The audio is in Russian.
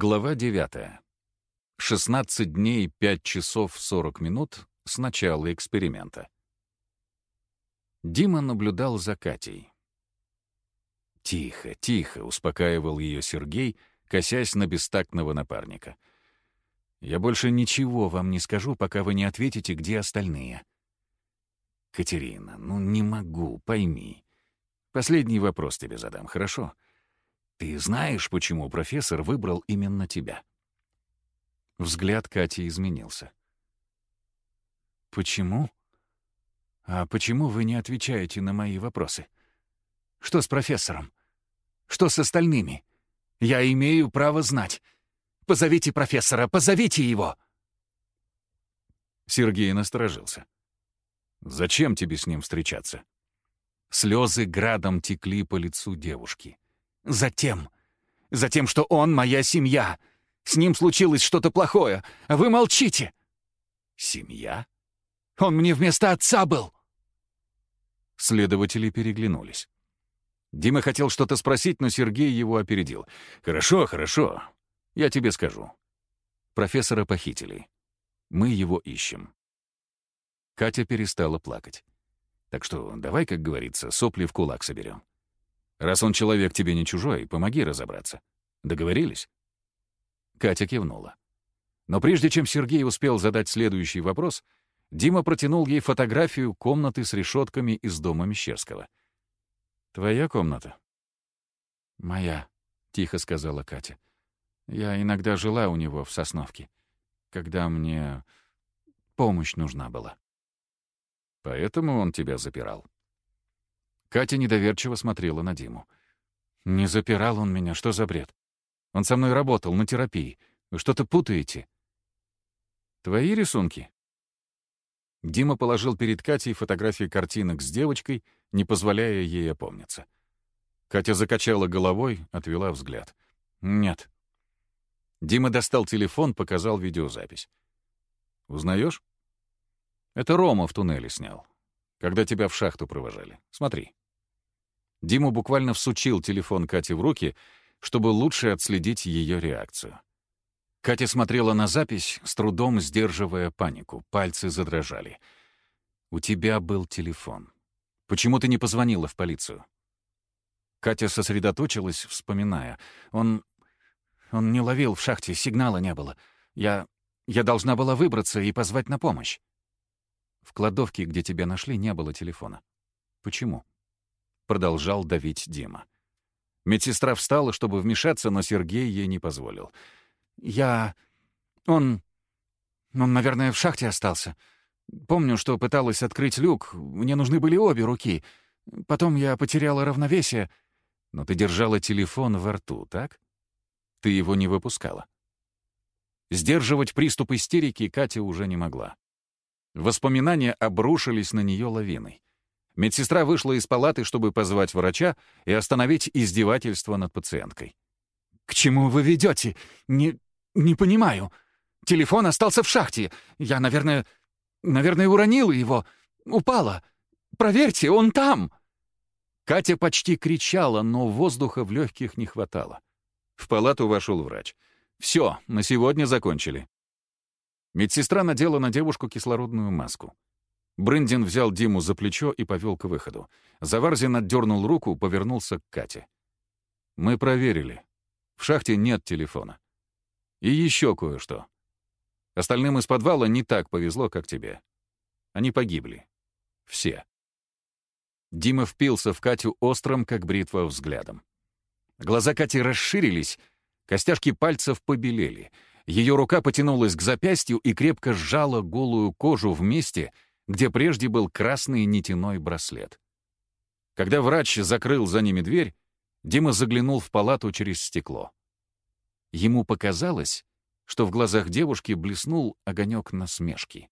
Глава 9. 16 дней 5 часов 40 минут с начала эксперимента. Дима наблюдал за Катей. «Тихо, тихо», — успокаивал ее Сергей, косясь на бестактного напарника. «Я больше ничего вам не скажу, пока вы не ответите, где остальные». «Катерина, ну не могу, пойми. Последний вопрос тебе задам, хорошо?» Ты знаешь, почему профессор выбрал именно тебя?» Взгляд Кати изменился. «Почему? А почему вы не отвечаете на мои вопросы? Что с профессором? Что с остальными? Я имею право знать. Позовите профессора, позовите его!» Сергей насторожился. «Зачем тебе с ним встречаться?» Слезы градом текли по лицу девушки. Затем. Затем, что он моя семья. С ним случилось что-то плохое, а вы молчите. Семья? Он мне вместо отца был. Следователи переглянулись. Дима хотел что-то спросить, но Сергей его опередил. «Хорошо, хорошо. Я тебе скажу. Профессора похитили. Мы его ищем». Катя перестала плакать. «Так что давай, как говорится, сопли в кулак соберем. Раз он человек тебе не чужой, помоги разобраться. Договорились?» Катя кивнула. Но прежде чем Сергей успел задать следующий вопрос, Дима протянул ей фотографию комнаты с решетками из дома Мещерского. «Твоя комната?» «Моя», — тихо сказала Катя. «Я иногда жила у него в Сосновке, когда мне помощь нужна была». «Поэтому он тебя запирал?» Катя недоверчиво смотрела на Диму. «Не запирал он меня, что за бред? Он со мной работал на терапии. Вы что-то путаете?» «Твои рисунки?» Дима положил перед Катей фотографии картинок с девочкой, не позволяя ей опомниться. Катя закачала головой, отвела взгляд. «Нет». Дима достал телефон, показал видеозапись. «Узнаешь?» «Это Рома в туннеле снял, когда тебя в шахту провожали. Смотри». Дима буквально всучил телефон Кате в руки, чтобы лучше отследить ее реакцию. Катя смотрела на запись, с трудом сдерживая панику. Пальцы задрожали. «У тебя был телефон. Почему ты не позвонила в полицию?» Катя сосредоточилась, вспоминая. «Он... он не ловил в шахте, сигнала не было. Я... я должна была выбраться и позвать на помощь». «В кладовке, где тебя нашли, не было телефона. Почему?» Продолжал давить Дима. Медсестра встала, чтобы вмешаться, но Сергей ей не позволил. «Я... он... он, наверное, в шахте остался. Помню, что пыталась открыть люк. Мне нужны были обе руки. Потом я потеряла равновесие. Но ты держала телефон во рту, так? Ты его не выпускала. Сдерживать приступ истерики Катя уже не могла. Воспоминания обрушились на нее лавиной. Медсестра вышла из палаты, чтобы позвать врача и остановить издевательство над пациенткой. «К чему вы ведете? Не... не понимаю. Телефон остался в шахте. Я, наверное... наверное, уронила его. Упала. Проверьте, он там!» Катя почти кричала, но воздуха в легких не хватало. В палату вошел врач. «Все, на сегодня закончили». Медсестра надела на девушку кислородную маску. Брындин взял Диму за плечо и повел к выходу. Заварзин отдернул руку, повернулся к Кате. «Мы проверили. В шахте нет телефона. И еще кое-что. Остальным из подвала не так повезло, как тебе. Они погибли. Все». Дима впился в Катю острым, как бритва, взглядом. Глаза Кати расширились, костяшки пальцев побелели. Ее рука потянулась к запястью и крепко сжала голую кожу вместе — где прежде был красный нитяной браслет. Когда врач закрыл за ними дверь, Дима заглянул в палату через стекло. Ему показалось, что в глазах девушки блеснул огонек насмешки.